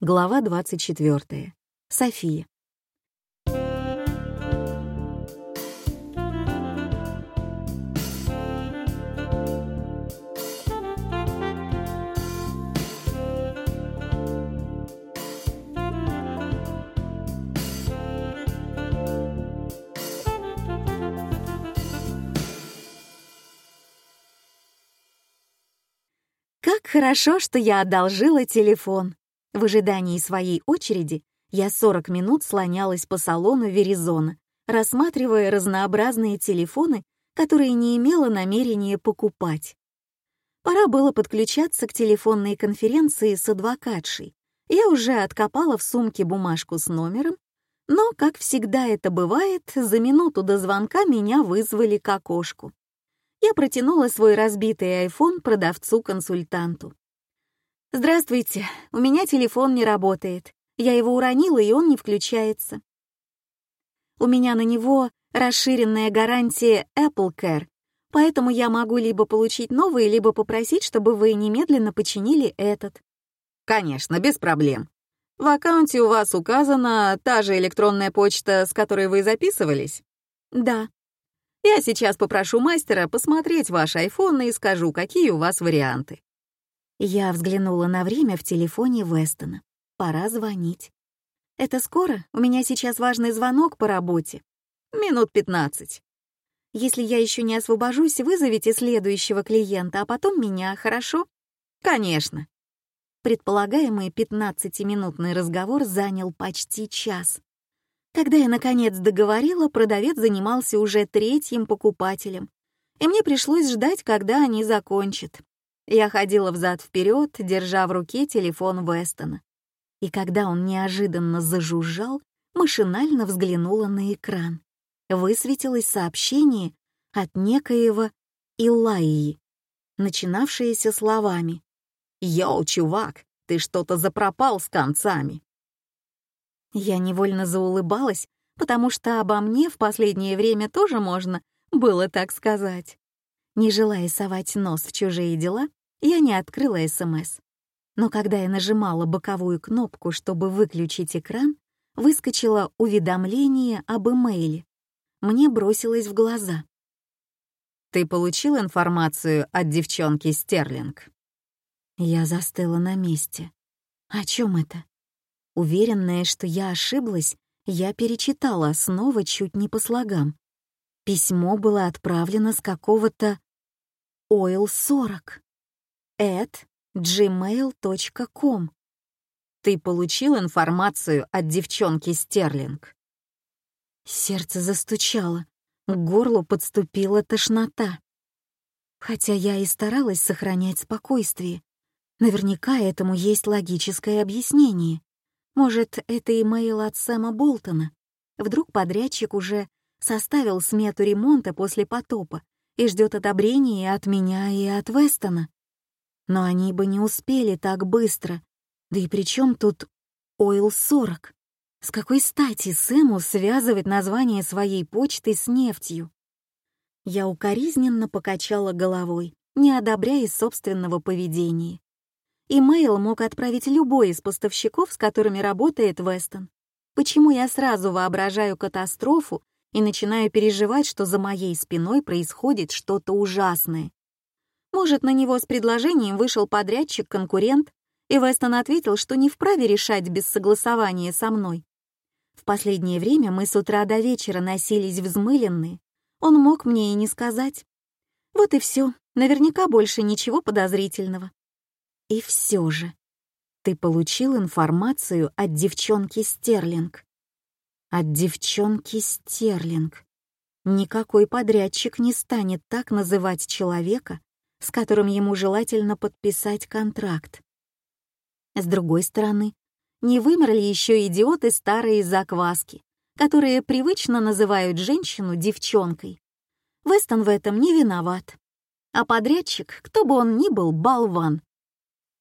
Глава 24. София. Как хорошо, что я одолжила телефон. В ожидании своей очереди я 40 минут слонялась по салону Веризона, рассматривая разнообразные телефоны, которые не имела намерения покупать. Пора было подключаться к телефонной конференции с адвокатшей. Я уже откопала в сумке бумажку с номером, но, как всегда это бывает, за минуту до звонка меня вызвали к окошку. Я протянула свой разбитый iPhone продавцу-консультанту. «Здравствуйте, у меня телефон не работает. Я его уронила, и он не включается. У меня на него расширенная гарантия Apple Care, поэтому я могу либо получить новый, либо попросить, чтобы вы немедленно починили этот». «Конечно, без проблем. В аккаунте у вас указана та же электронная почта, с которой вы записывались?» «Да». «Я сейчас попрошу мастера посмотреть ваш iPhone и скажу, какие у вас варианты». Я взглянула на время в телефоне Вестона. Пора звонить. «Это скоро? У меня сейчас важный звонок по работе. Минут пятнадцать. Если я еще не освобожусь, вызовите следующего клиента, а потом меня, хорошо?» «Конечно». Предполагаемый пятнадцатиминутный разговор занял почти час. Когда я, наконец, договорила, продавец занимался уже третьим покупателем, и мне пришлось ждать, когда они закончат. Я ходила взад-вперед, держа в руке телефон Вестона. И когда он неожиданно зажужжал, машинально взглянула на экран. Высветилось сообщение от некоего Илайи, начинавшееся словами «Йоу, чувак, ты что-то запропал с концами». Я невольно заулыбалась, потому что обо мне в последнее время тоже можно было так сказать. Не желая совать нос в чужие дела, я не открыла СМС. Но когда я нажимала боковую кнопку, чтобы выключить экран, выскочило уведомление об имейле. Мне бросилось в глаза. «Ты получил информацию от девчонки Стерлинг?» Я застыла на месте. О чем это? Уверенная, что я ошиблась, я перечитала снова чуть не по слогам. Письмо было отправлено с какого-то Ойл-40 at gmail.com. Ты получил информацию от девчонки Стерлинг? Сердце застучало, к горлу подступила тошнота. Хотя я и старалась сохранять спокойствие. Наверняка этому есть логическое объяснение. Может, это имейл от Сэма Болтона. Вдруг подрядчик уже составил смету ремонта после потопа и ждет одобрения от меня и от Вестона. Но они бы не успели так быстро. Да и при чем тут Ойл-40? С какой стати Сэму связывать название своей почты с нефтью? Я укоризненно покачала головой, не одобряя собственного поведения. Имейл мог отправить любой из поставщиков, с которыми работает Вестон. Почему я сразу воображаю катастрофу и начинаю переживать, что за моей спиной происходит что-то ужасное? Может, на него с предложением вышел подрядчик-конкурент, и Вестон ответил, что не вправе решать без согласования со мной. В последнее время мы с утра до вечера носились взмыленные. Он мог мне и не сказать. Вот и все, наверняка больше ничего подозрительного. И все же, ты получил информацию от девчонки Стерлинг. От девчонки Стерлинг. Никакой подрядчик не станет так называть человека, с которым ему желательно подписать контракт. С другой стороны, не вымерли еще идиоты старые закваски, которые привычно называют женщину девчонкой. Вестон в этом не виноват. А подрядчик, кто бы он ни был, болван.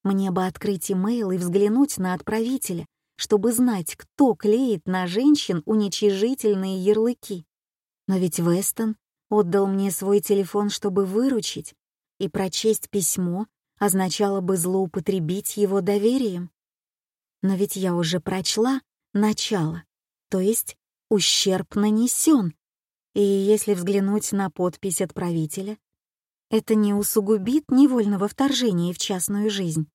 Мне бы открыть имейл и взглянуть на отправителя, чтобы знать, кто клеит на женщин уничижительные ярлыки. Но ведь Вестон отдал мне свой телефон, чтобы выручить, и прочесть письмо означало бы злоупотребить его доверием. Но ведь я уже прочла начало, то есть ущерб нанесен. И если взглянуть на подпись отправителя, это не усугубит невольного вторжения в частную жизнь.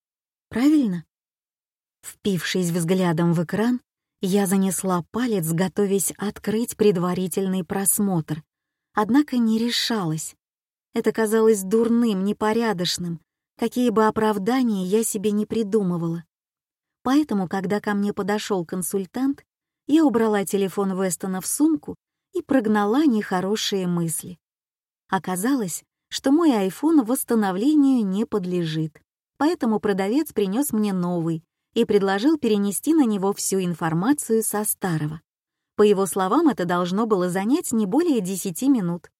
Правильно? Впившись взглядом в экран, я занесла палец, готовясь открыть предварительный просмотр, однако не решалась. Это казалось дурным, непорядочным, какие бы оправдания я себе не придумывала. Поэтому, когда ко мне подошел консультант, я убрала телефон Вестона в сумку и прогнала нехорошие мысли. Оказалось, что мой айфон восстановлению не подлежит, поэтому продавец принес мне новый и предложил перенести на него всю информацию со старого. По его словам, это должно было занять не более 10 минут.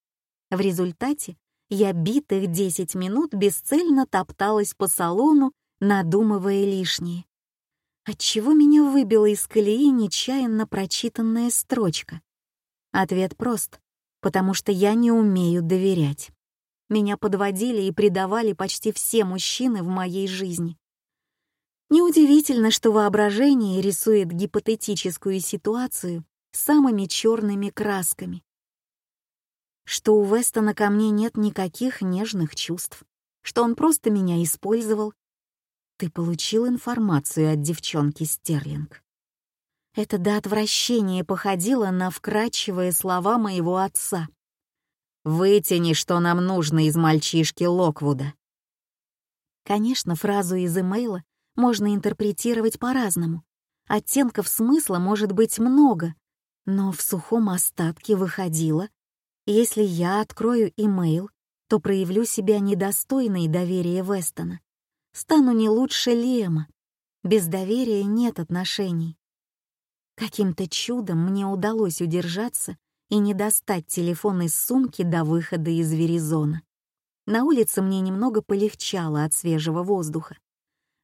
В результате я битых 10 минут бесцельно топталась по салону, надумывая лишнее. Отчего меня выбила из колеи нечаянно прочитанная строчка? Ответ прост — потому что я не умею доверять. Меня подводили и предавали почти все мужчины в моей жизни. Неудивительно, что воображение рисует гипотетическую ситуацию самыми черными красками что у Вестона ко мне нет никаких нежных чувств, что он просто меня использовал. Ты получил информацию от девчонки Стерлинг. Это до отвращения походило на вкрадчивые слова моего отца. «Вытяни, что нам нужно из мальчишки Локвуда». Конечно, фразу из имейла можно интерпретировать по-разному. Оттенков смысла может быть много, но в сухом остатке выходило, если я открою имейл, то проявлю себя недостойной доверия Вестона. Стану не лучше Лема. Без доверия нет отношений. Каким-то чудом мне удалось удержаться и не достать телефон из сумки до выхода из Веризона. На улице мне немного полегчало от свежего воздуха.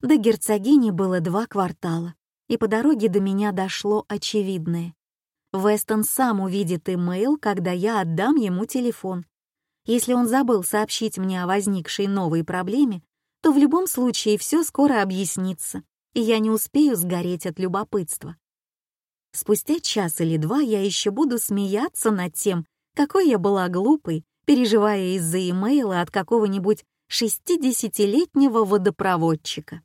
До герцогини было два квартала, и по дороге до меня дошло очевидное. Вестон сам увидит имейл, когда я отдам ему телефон. Если он забыл сообщить мне о возникшей новой проблеме, то в любом случае все скоро объяснится, и я не успею сгореть от любопытства. Спустя час или два я еще буду смеяться над тем, какой я была глупой, переживая из-за имейла от какого-нибудь шестидесятилетнего водопроводчика.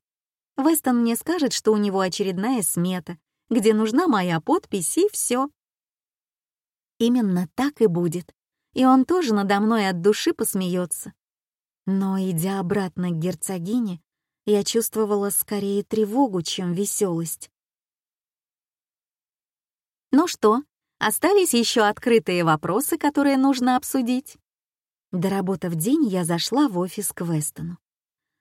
Вестон мне скажет, что у него очередная смета, где нужна моя подпись и все. Именно так и будет. И он тоже надо мной от души посмеется. Но, идя обратно к герцогине, я чувствовала скорее тревогу, чем веселость. Ну что, остались еще открытые вопросы, которые нужно обсудить? Доработав день, я зашла в офис к Вестону.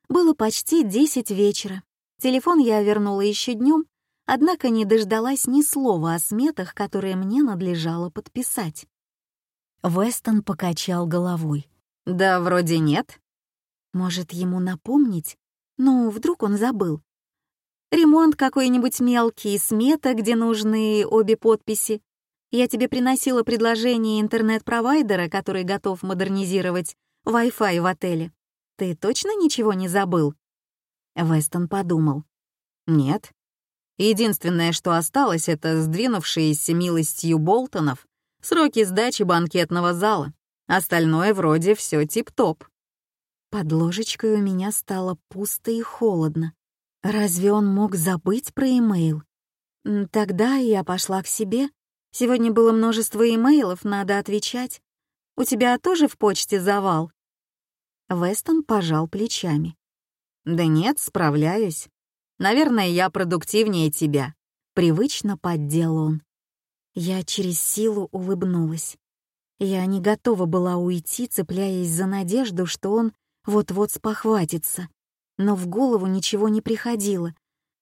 Было почти десять вечера. Телефон я вернула еще днем, однако не дождалась ни слова о сметах, которые мне надлежало подписать. Вестон покачал головой. «Да вроде нет». «Может, ему напомнить? Ну, вдруг он забыл. Ремонт какой-нибудь мелкий, смета, где нужны обе подписи. Я тебе приносила предложение интернет-провайдера, который готов модернизировать Wi-Fi в отеле. Ты точно ничего не забыл?» Вестон подумал. «Нет, Единственное, что осталось, это сдвинувшиеся милостью Болтонов сроки сдачи банкетного зала. Остальное вроде все тип-топ. Под ложечкой у меня стало пусто и холодно. Разве он мог забыть про имейл? Тогда я пошла к себе. Сегодня было множество имейлов, надо отвечать. У тебя тоже в почте завал? Вестон пожал плечами. Да нет, справляюсь. Наверное, я продуктивнее тебя». Привычно поддел он. Я через силу улыбнулась. Я не готова была уйти, цепляясь за надежду, что он вот-вот спохватится. Но в голову ничего не приходило,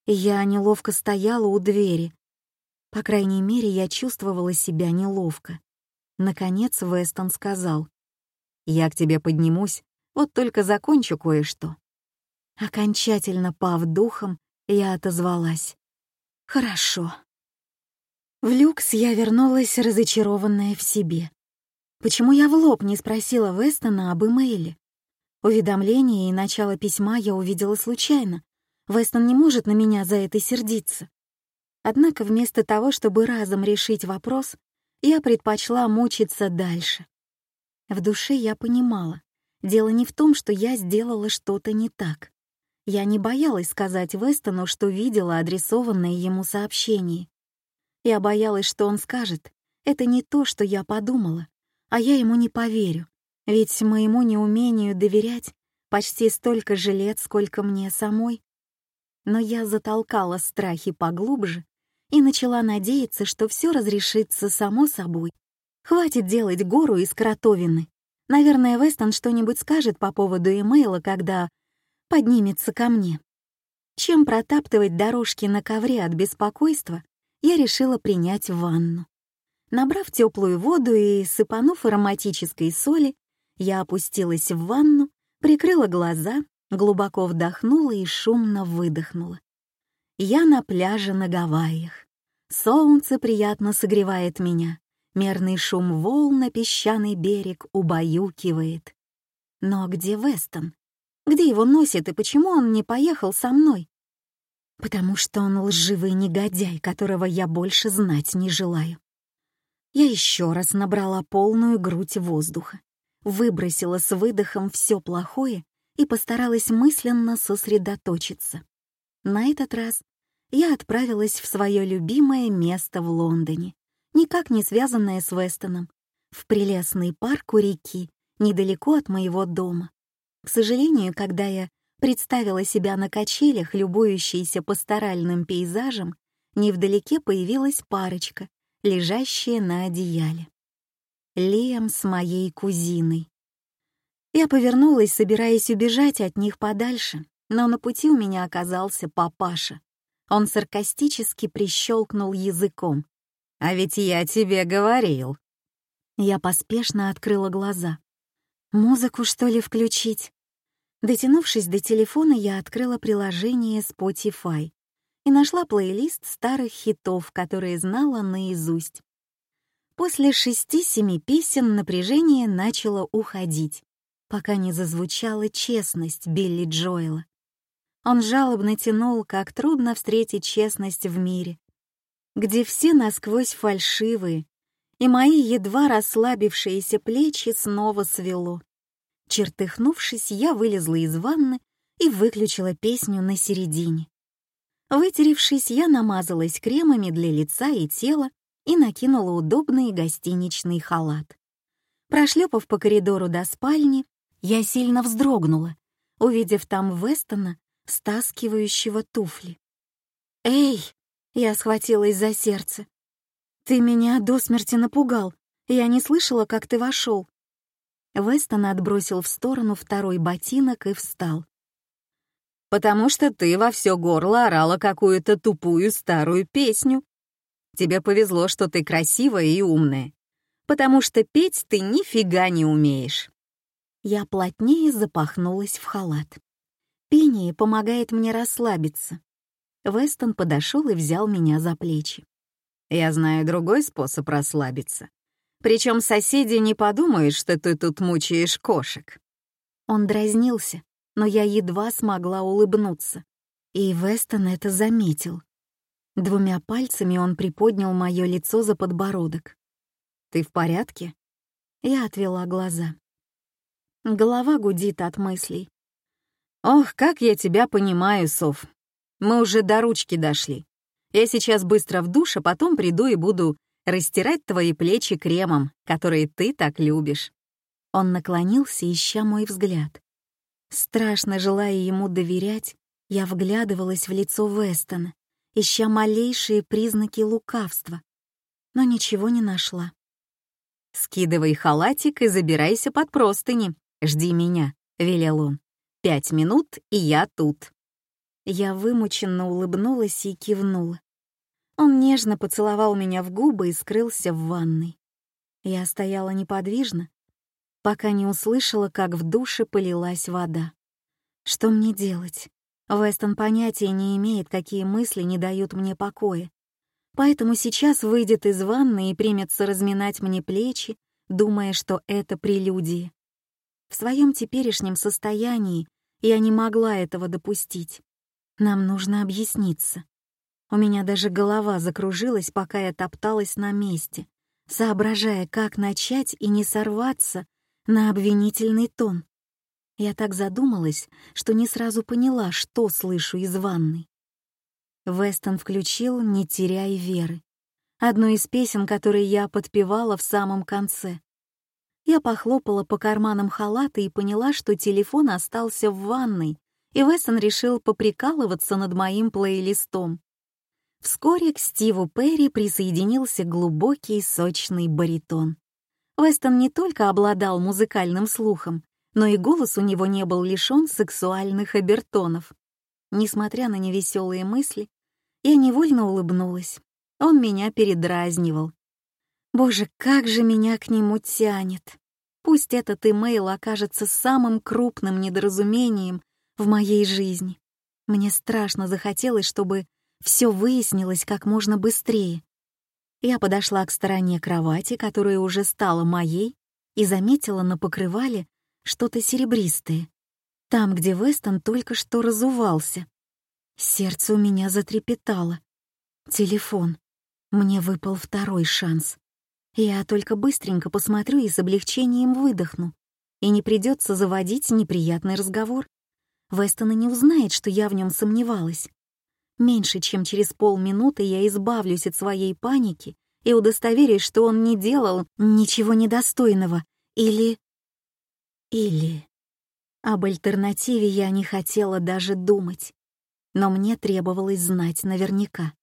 я неловко стояла у двери. По крайней мере, я чувствовала себя неловко. Наконец Вестон сказал. «Я к тебе поднимусь, вот только закончу кое-что». Окончательно пав духом, я отозвалась. «Хорошо». В люкс я вернулась, разочарованная в себе. Почему я в лоб не спросила Вестона об имейле? Уведомление и начало письма я увидела случайно. Вестон не может на меня за это сердиться. Однако вместо того, чтобы разом решить вопрос, я предпочла мучиться дальше. В душе я понимала, дело не в том, что я сделала что-то не так. Я не боялась сказать Вестону, что видела адресованное ему сообщение. Я боялась, что он скажет, это не то, что я подумала, а я ему не поверю, ведь моему неумению доверять почти столько же лет, сколько мне самой но я затолкала страхи поглубже и начала надеяться, что все разрешится само собой. Хватит делать гору из кротовины. Наверное, Вестон что-нибудь скажет по поводу имейла, когда поднимется ко мне. Чем протаптывать дорожки на ковре от беспокойства, я решила принять ванну. Набрав теплую воду и сыпанув ароматической соли, я опустилась в ванну, прикрыла глаза глубоко вдохнула и шумно выдохнула. Я на пляже на Гавайях. Солнце приятно согревает меня, мерный шум волн на песчаный берег убаюкивает. Но где Вестон? Где его носит и почему он не поехал со мной? Потому что он лживый негодяй, которого я больше знать не желаю. Я еще раз набрала полную грудь воздуха, выбросила с выдохом все плохое и постаралась мысленно сосредоточиться. На этот раз я отправилась в свое любимое место в Лондоне, никак не связанное с Вестоном, в прелестный парк у реки, недалеко от моего дома. К сожалению, когда я представила себя на качелях, любующейся пасторальным пейзажем, невдалеке появилась парочка, лежащая на одеяле. Лиам с моей кузиной. Я повернулась, собираясь убежать от них подальше, но на пути у меня оказался папаша. Он саркастически прищелкнул языком. «А ведь я тебе говорил». Я поспешно открыла глаза. «Музыку, что ли, включить?» Дотянувшись до телефона, я открыла приложение Spotify и нашла плейлист старых хитов, которые знала наизусть. После шести-семи песен напряжение начало уходить пока не зазвучала честность Билли Джоэла. Он жалобно тянул, как трудно встретить честность в мире, где все насквозь фальшивые, и мои едва расслабившиеся плечи снова свело. Чертыхнувшись, я вылезла из ванны и выключила песню на середине. Вытеревшись, я намазалась кремами для лица и тела и накинула удобный гостиничный халат. Прошлепав по коридору до спальни, я сильно вздрогнула, увидев там Вестона, стаскивающего туфли. «Эй!» — я схватилась за сердце. «Ты меня до смерти напугал. Я не слышала, как ты вошел. Вестон отбросил в сторону второй ботинок и встал. «Потому что ты во все горло орала какую-то тупую старую песню. Тебе повезло, что ты красивая и умная, потому что петь ты нифига не умеешь. Я плотнее запахнулась в халат. Пение помогает мне расслабиться. Вестон подошел и взял меня за плечи. Я знаю другой способ расслабиться. Причем соседи не подумают, что ты тут мучаешь кошек. Он дразнился, но я едва смогла улыбнуться. И Вестон это заметил. Двумя пальцами он приподнял мое лицо за подбородок. «Ты в порядке?» Я отвела глаза. Голова гудит от мыслей. «Ох, как я тебя понимаю, Сов. Мы уже до ручки дошли. Я сейчас быстро в душ, а потом приду и буду растирать твои плечи кремом, который ты так любишь». Он наклонился, ища мой взгляд. Страшно желая ему доверять, я вглядывалась в лицо Вестона, ища малейшие признаки лукавства, но ничего не нашла. «Скидывай халатик и забирайся под простыни», «Жди меня», — велел он. «Пять минут, и я тут». Я вымученно улыбнулась и кивнула. Он нежно поцеловал меня в губы и скрылся в ванной. Я стояла неподвижно, пока не услышала, как в душе полилась вода. Что мне делать? Вестон понятия не имеет, какие мысли не дают мне покоя. Поэтому сейчас выйдет из ванны и примется разминать мне плечи, думая, что это прелюдия. В своем теперешнем состоянии я не могла этого допустить. Нам нужно объясниться. У меня даже голова закружилась, пока я топталась на месте, соображая, как начать и не сорваться на обвинительный тон. Я так задумалась, что не сразу поняла, что слышу из ванной. Вестон включил «Не теряй веры», одну из песен, которые я подпевала в самом конце. Я похлопала по карманам халата и поняла, что телефон остался в ванной, и Вестон решил поприкалываться над моим плейлистом. Вскоре к Стиву Перри присоединился глубокий сочный баритон. Вестон не только обладал музыкальным слухом, но и голос у него не был лишён сексуальных обертонов. Несмотря на невеселые мысли, я невольно улыбнулась. Он меня передразнивал. Боже, как же меня к нему тянет. Пусть этот имейл окажется самым крупным недоразумением в моей жизни. Мне страшно захотелось, чтобы все выяснилось как можно быстрее. Я подошла к стороне кровати, которая уже стала моей, и заметила на покрывале что-то серебристое, там, где Вестон только что разувался. Сердце у меня затрепетало. Телефон. Мне выпал второй шанс. Я только быстренько посмотрю и с облегчением выдохну. И не придется заводить неприятный разговор. Вестон и не узнает, что я в нем сомневалась. Меньше чем через полминуты я избавлюсь от своей паники и удостоверюсь, что он не делал ничего недостойного. Или... Или... Об альтернативе я не хотела даже думать. Но мне требовалось знать наверняка.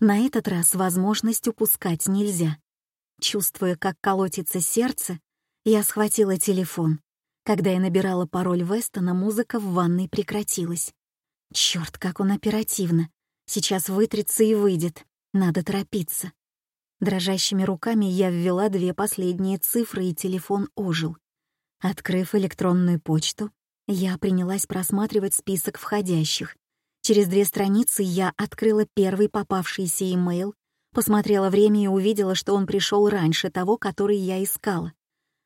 На этот раз возможность упускать нельзя. Чувствуя, как колотится сердце, я схватила телефон. Когда я набирала пароль Вестона, музыка в ванной прекратилась. Черт, как он оперативно. Сейчас вытрется и выйдет. Надо торопиться. Дрожащими руками я ввела две последние цифры, и телефон ожил. Открыв электронную почту, я принялась просматривать список входящих. Через две страницы я открыла первый попавшийся имейл, посмотрела время и увидела, что он пришел раньше того, который я искала.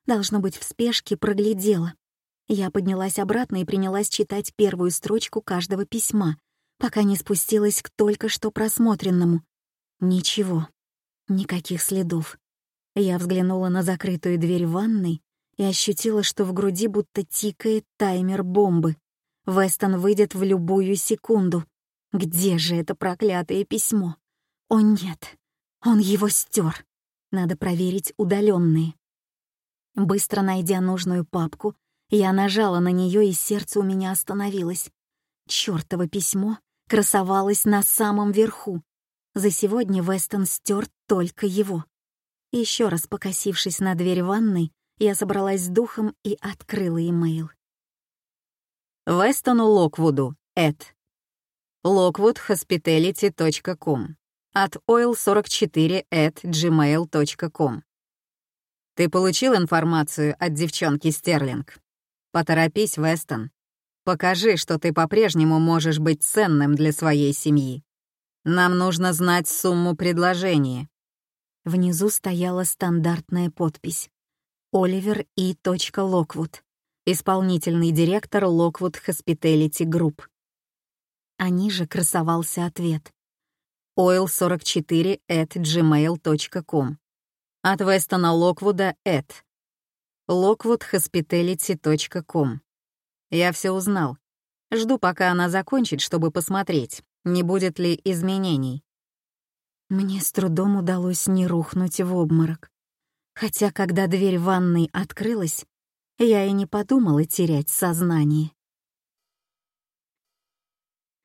Должно быть, в спешке проглядела. Я поднялась обратно и принялась читать первую строчку каждого письма, пока не спустилась к только что просмотренному. Ничего. Никаких следов. Я взглянула на закрытую дверь ванной и ощутила, что в груди будто тикает таймер бомбы. Вестон выйдет в любую секунду. Где же это проклятое письмо? О нет, он его стер. Надо проверить удаленные. Быстро найдя нужную папку, я нажала на нее, и сердце у меня остановилось. Чёртово письмо красовалась на самом верху. За сегодня Вестон стер только его. Еще раз покосившись на дверь ванной, я собралась с духом и открыла имейл. Вестону Локвуду, Эд. lockwoodhospitality.com от oil44 at gmail.com Ты получил информацию от девчонки Стерлинг? Поторопись, Вестон. Покажи, что ты по-прежнему можешь быть ценным для своей семьи. Нам нужно знать сумму предложения». Внизу стояла стандартная подпись. Оливер И. Локвуд, исполнительный директор Локвуд Hospitality Group. А ниже красовался ответ. oil44 at gmail.com от Вестона Локвуда at lockwoodhospitality.com я все узнал. Жду, пока она закончит, чтобы посмотреть, не будет ли изменений. Мне с трудом удалось не рухнуть в обморок. Хотя, когда дверь ванной открылась, я и не подумала терять сознание.